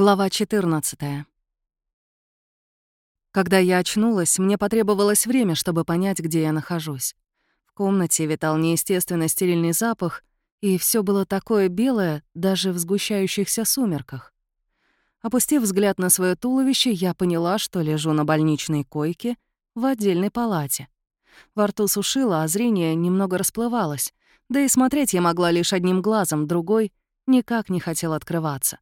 Глава 14. Когда я очнулась, мне потребовалось время, чтобы понять, где я нахожусь. В комнате витал неестественно стерильный запах, и все было такое белое даже в сгущающихся сумерках. Опустив взгляд на свое туловище, я поняла, что лежу на больничной койке в отдельной палате. Во рту сушило, а зрение немного расплывалось, да и смотреть я могла лишь одним глазом, другой никак не хотел открываться.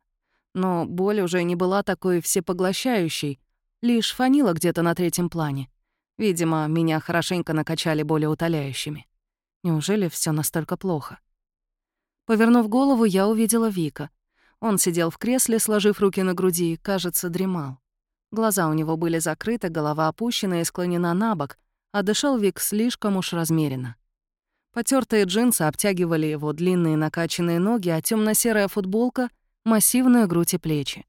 Но боль уже не была такой всепоглощающей, лишь фанила где-то на третьем плане. Видимо, меня хорошенько накачали более утоляющими. Неужели все настолько плохо? Повернув голову, я увидела Вика. Он сидел в кресле, сложив руки на груди, и, кажется, дремал. Глаза у него были закрыты, голова опущена и склонена на бок, а дышал Вик слишком уж размеренно. Потертые джинсы обтягивали его длинные накачанные ноги, а темно серая футболка массивную грудь и плечи.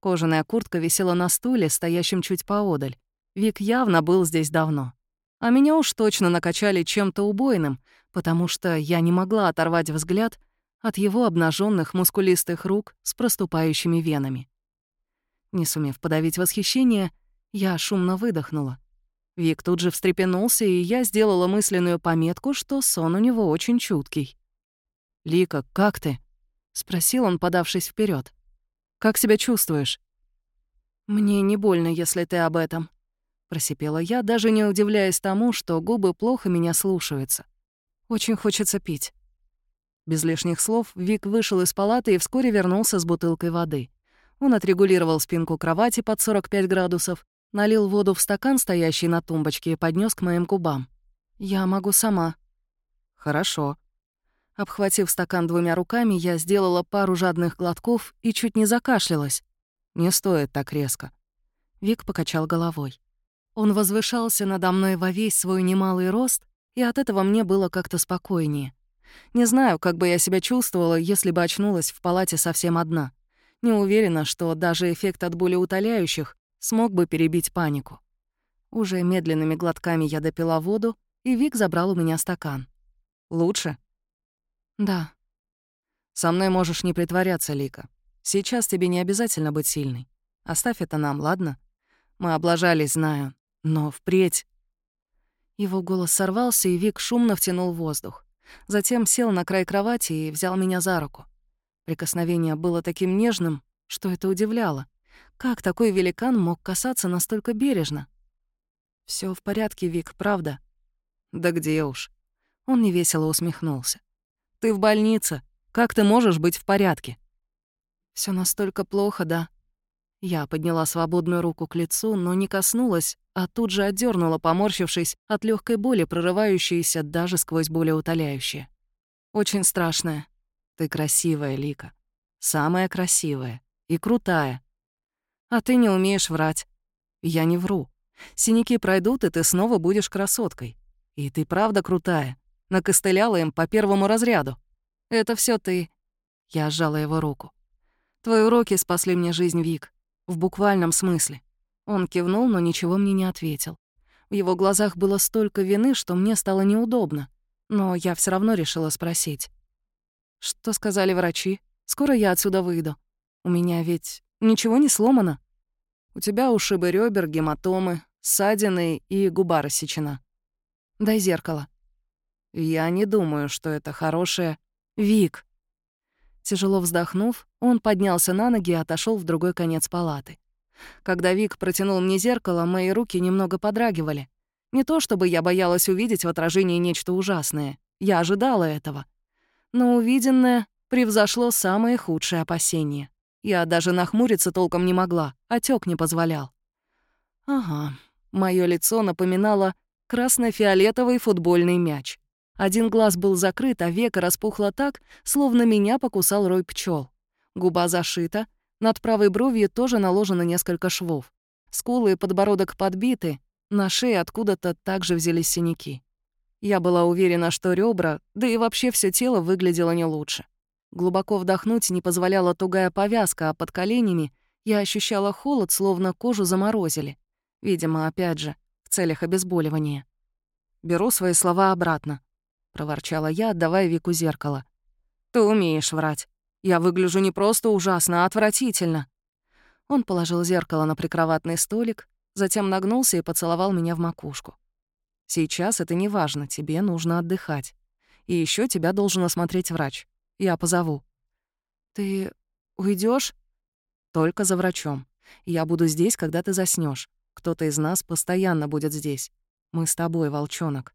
Кожаная куртка висела на стуле, стоящем чуть поодаль. Вик явно был здесь давно. А меня уж точно накачали чем-то убойным, потому что я не могла оторвать взгляд от его обнаженных мускулистых рук с проступающими венами. Не сумев подавить восхищение, я шумно выдохнула. Вик тут же встрепенулся, и я сделала мысленную пометку, что сон у него очень чуткий. «Лика, как ты?» — спросил он, подавшись вперед. «Как себя чувствуешь?» «Мне не больно, если ты об этом», — просипела я, даже не удивляясь тому, что губы плохо меня слушаются. «Очень хочется пить». Без лишних слов Вик вышел из палаты и вскоре вернулся с бутылкой воды. Он отрегулировал спинку кровати под 45 градусов, налил воду в стакан, стоящий на тумбочке, и поднес к моим губам. «Я могу сама». «Хорошо», Обхватив стакан двумя руками, я сделала пару жадных глотков и чуть не закашлялась. «Не стоит так резко». Вик покачал головой. Он возвышался надо мной во весь свой немалый рост, и от этого мне было как-то спокойнее. Не знаю, как бы я себя чувствовала, если бы очнулась в палате совсем одна. Не уверена, что даже эффект от боли утоляющих смог бы перебить панику. Уже медленными глотками я допила воду, и Вик забрал у меня стакан. «Лучше?» «Да». «Со мной можешь не притворяться, Лика. Сейчас тебе не обязательно быть сильной. Оставь это нам, ладно? Мы облажались, знаю, но впредь...» Его голос сорвался, и Вик шумно втянул воздух. Затем сел на край кровати и взял меня за руку. Прикосновение было таким нежным, что это удивляло. Как такой великан мог касаться настолько бережно? Все в порядке, Вик, правда?» «Да где уж». Он невесело усмехнулся. Ты в больнице. Как ты можешь быть в порядке?» Все настолько плохо, да?» Я подняла свободную руку к лицу, но не коснулась, а тут же отдернула, поморщившись от легкой боли, прорывающейся даже сквозь болеутоляющее. «Очень страшная. Ты красивая, Лика. Самая красивая. И крутая. А ты не умеешь врать. Я не вру. Синяки пройдут, и ты снова будешь красоткой. И ты правда крутая накостыляла им по первому разряду. Это все ты. Я сжала его руку. Твои уроки спасли мне жизнь, Вик. В буквальном смысле. Он кивнул, но ничего мне не ответил. В его глазах было столько вины, что мне стало неудобно. Но я все равно решила спросить. «Что сказали врачи? Скоро я отсюда выйду. У меня ведь ничего не сломано. У тебя ушибы ребер, гематомы, ссадины и губа рассечена. Дай зеркало. Я не думаю, что это хорошее. Вик. Тяжело вздохнув, он поднялся на ноги и отошел в другой конец палаты. Когда Вик протянул мне зеркало, мои руки немного подрагивали. Не то чтобы я боялась увидеть в отражении нечто ужасное. Я ожидала этого. Но увиденное превзошло самые худшие опасения. Я даже нахмуриться толком не могла, отек не позволял. Ага, мое лицо напоминало красно-фиолетовый футбольный мяч. Один глаз был закрыт, а века распухло так, словно меня покусал рой пчел. Губа зашита, над правой бровью тоже наложено несколько швов. Скулы и подбородок подбиты, на шее откуда-то также взялись синяки. Я была уверена, что ребра, да и вообще все тело выглядело не лучше. Глубоко вдохнуть не позволяла тугая повязка, а под коленями я ощущала холод, словно кожу заморозили. Видимо, опять же, в целях обезболивания. Беру свои слова обратно. — проворчала я, отдавая Вику зеркало. «Ты умеешь врать. Я выгляжу не просто ужасно, а отвратительно». Он положил зеркало на прикроватный столик, затем нагнулся и поцеловал меня в макушку. «Сейчас это не важно, тебе нужно отдыхать. И еще тебя должен осмотреть врач. Я позову». «Ты уйдешь? «Только за врачом. Я буду здесь, когда ты заснешь. Кто-то из нас постоянно будет здесь. Мы с тобой, волчонок».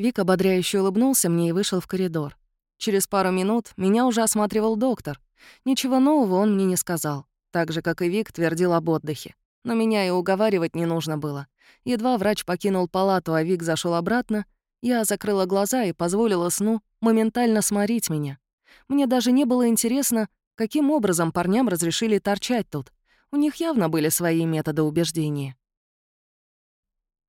Вик ободряюще улыбнулся мне и вышел в коридор. Через пару минут меня уже осматривал доктор. Ничего нового он мне не сказал, так же, как и Вик твердил об отдыхе. Но меня и уговаривать не нужно было. Едва врач покинул палату, а Вик зашел обратно, я закрыла глаза и позволила сну моментально сморить меня. Мне даже не было интересно, каким образом парням разрешили торчать тут. У них явно были свои методы убеждения.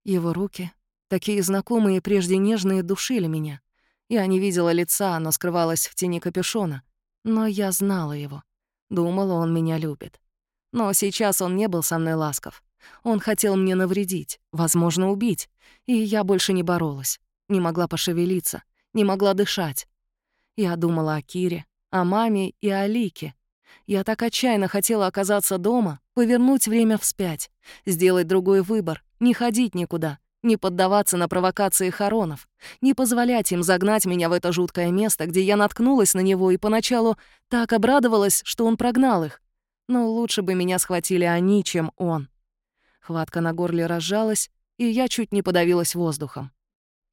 Его руки, такие знакомые прежде нежные, душили меня. Я не видела лица, оно скрывалось в тени капюшона. Но я знала его. Думала, он меня любит. Но сейчас он не был со мной ласков. Он хотел мне навредить, возможно, убить. И я больше не боролась. Не могла пошевелиться, не могла дышать. Я думала о Кире, о маме и о Лике. Я так отчаянно хотела оказаться дома, повернуть время вспять, сделать другой выбор, не ходить никуда, не поддаваться на провокации Харонов, не позволять им загнать меня в это жуткое место, где я наткнулась на него и поначалу так обрадовалась, что он прогнал их. Но лучше бы меня схватили они, чем он. Хватка на горле разжалась, и я чуть не подавилась воздухом.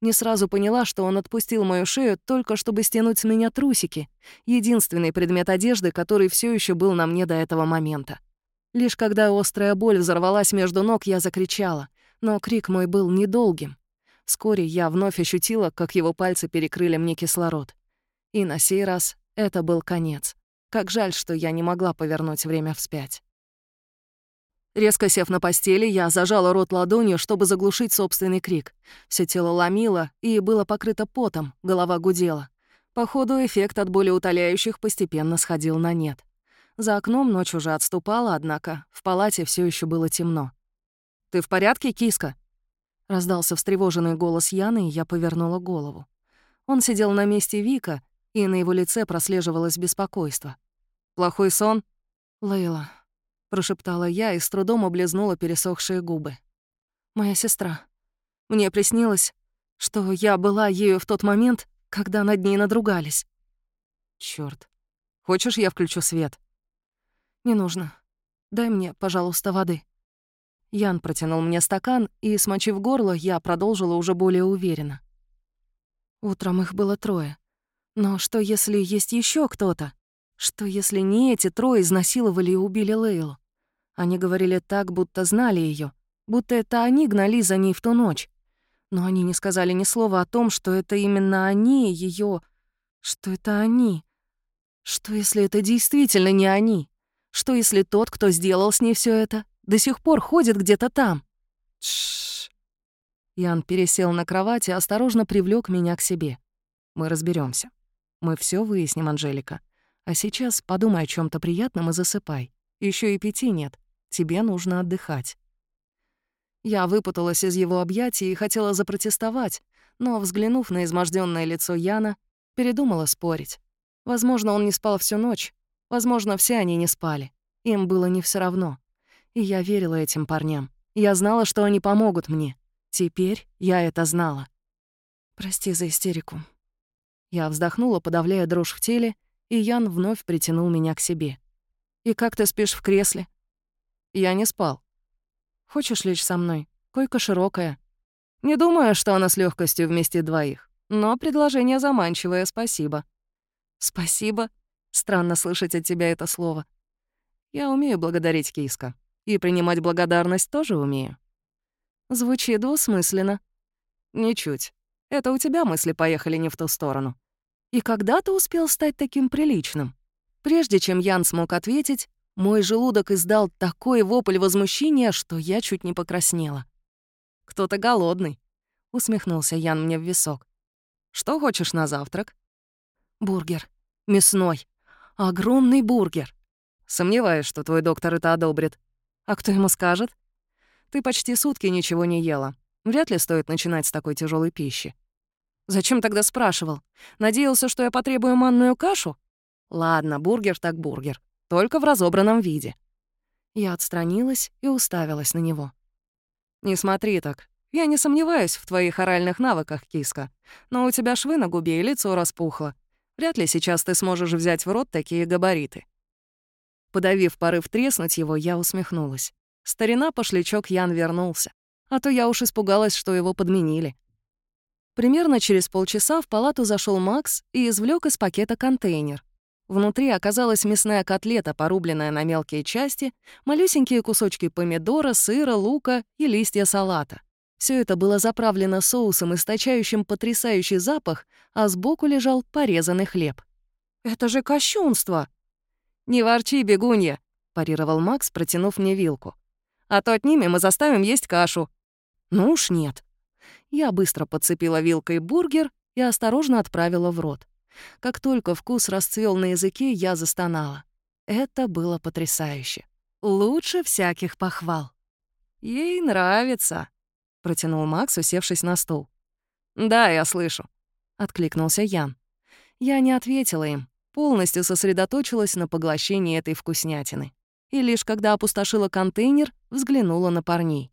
Не сразу поняла, что он отпустил мою шею только чтобы стянуть с меня трусики, единственный предмет одежды, который все еще был на мне до этого момента. Лишь когда острая боль взорвалась между ног, я закричала, но крик мой был недолгим. Вскоре я вновь ощутила, как его пальцы перекрыли мне кислород. И на сей раз это был конец. Как жаль, что я не могла повернуть время вспять. Резко сев на постели, я зажала рот ладонью, чтобы заглушить собственный крик. Все тело ломило и было покрыто потом, голова гудела. Походу, эффект от боли утоляющих постепенно сходил на нет. За окном ночь уже отступала, однако в палате все еще было темно. «Ты в порядке, киска?» Раздался встревоженный голос Яны, и я повернула голову. Он сидел на месте Вика, и на его лице прослеживалось беспокойство. «Плохой сон?» «Лейла», — прошептала я и с трудом облизнула пересохшие губы. «Моя сестра. Мне приснилось, что я была ею в тот момент, когда над ней надругались». Черт. Хочешь, я включу свет?» «Не нужно. Дай мне, пожалуйста, воды». Ян протянул мне стакан, и, смочив горло, я продолжила уже более уверенно. Утром их было трое. Но что, если есть еще кто-то? Что, если не эти трое изнасиловали и убили Лейлу? Они говорили так, будто знали ее, будто это они гнали за ней в ту ночь. Но они не сказали ни слова о том, что это именно они ее, что это они. Что, если это действительно не они? Что, если тот, кто сделал с ней все это, до сих пор ходит где-то там. Тш. Ян пересел на кровать и осторожно привлек меня к себе. Мы разберемся. Мы все выясним, Анжелика. А сейчас подумай о чем то приятном и засыпай. Еще и пяти нет. Тебе нужно отдыхать. Я выпуталась из его объятий и хотела запротестовать, но, взглянув на изможденное лицо Яна, передумала спорить. Возможно, он не спал всю ночь. Возможно, все они не спали. Им было не все равно. И я верила этим парням. Я знала, что они помогут мне. Теперь я это знала. Прости за истерику. Я вздохнула, подавляя дрожь в теле, и Ян вновь притянул меня к себе. «И как ты спишь в кресле?» «Я не спал». «Хочешь лечь со мной? Койка широкая. Не думаю, что она с легкостью вместе двоих, но предложение заманчивое, спасибо». «Спасибо? Странно слышать от тебя это слово. Я умею благодарить Киска. И принимать благодарность тоже умею. Звучит двусмысленно. Ничуть. Это у тебя мысли поехали не в ту сторону. И когда ты успел стать таким приличным? Прежде чем Ян смог ответить, мой желудок издал такой вопль возмущения, что я чуть не покраснела. «Кто-то голодный», — усмехнулся Ян мне в висок. «Что хочешь на завтрак?» «Бургер. Мясной. Огромный бургер. Сомневаюсь, что твой доктор это одобрит. А кто ему скажет? Ты почти сутки ничего не ела. Вряд ли стоит начинать с такой тяжелой пищи. Зачем тогда спрашивал? Надеялся, что я потребую манную кашу? Ладно, бургер так бургер. Только в разобранном виде. Я отстранилась и уставилась на него. «Не смотри так. Я не сомневаюсь в твоих оральных навыках, киска. Но у тебя швы на губе и лицо распухло. Вряд ли сейчас ты сможешь взять в рот такие габариты». Подавив порыв треснуть его, я усмехнулась. Старина пошлячок Ян вернулся. А то я уж испугалась, что его подменили. Примерно через полчаса в палату зашел Макс и извлек из пакета контейнер. Внутри оказалась мясная котлета, порубленная на мелкие части, малюсенькие кусочки помидора, сыра, лука и листья салата. Все это было заправлено соусом, источающим потрясающий запах, а сбоку лежал порезанный хлеб. «Это же кощунство!» «Не ворчи, бегунья!» — парировал Макс, протянув мне вилку. «А то отнимем и заставим есть кашу». «Ну уж нет». Я быстро подцепила вилкой бургер и осторожно отправила в рот. Как только вкус расцвел на языке, я застонала. Это было потрясающе. Лучше всяких похвал. «Ей нравится», — протянул Макс, усевшись на стул. «Да, я слышу», — откликнулся Ян. Я не ответила им, полностью сосредоточилась на поглощении этой вкуснятины. И лишь когда опустошила контейнер, взглянула на парней.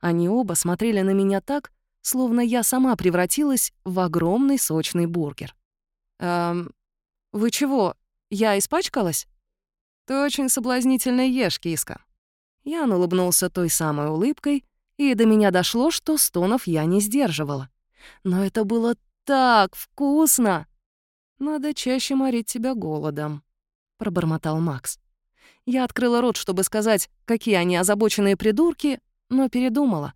Они оба смотрели на меня так, словно я сама превратилась в огромный сочный бургер. «Эм, вы чего, я испачкалась?» «Ты очень соблазнительно ешь, киска». Ян улыбнулся той самой улыбкой, и до меня дошло, что стонов я не сдерживала. Но это было так вкусно! «Надо чаще морить тебя голодом», — пробормотал Макс. Я открыла рот, чтобы сказать, какие они озабоченные придурки, но передумала.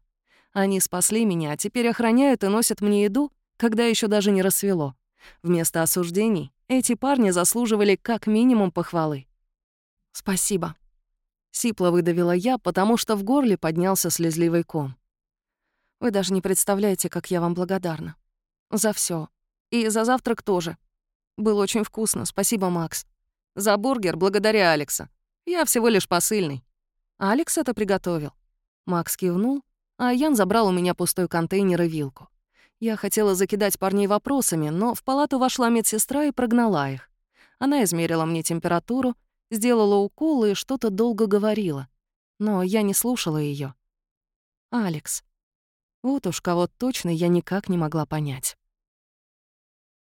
Они спасли меня, а теперь охраняют и носят мне еду, когда еще даже не рассвело. Вместо осуждений эти парни заслуживали как минимум похвалы. «Спасибо», — сипло выдавила я, потому что в горле поднялся слезливый ком. «Вы даже не представляете, как я вам благодарна. За все И за завтрак тоже. Было очень вкусно, спасибо, Макс. За бургер благодаря Алекса. Я всего лишь посыльный. Алекс это приготовил. Макс кивнул, а Ян забрал у меня пустой контейнер и вилку. Я хотела закидать парней вопросами, но в палату вошла медсестра и прогнала их. Она измерила мне температуру, сделала укол и что-то долго говорила. Но я не слушала ее. Алекс. Вот уж кого точно я никак не могла понять.